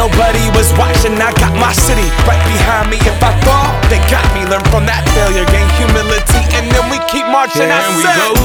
nobody was watching. I got my city right behind me. If I fall, they got me. Learn from that failure, gain humility, and then we keep marching. I Can we go?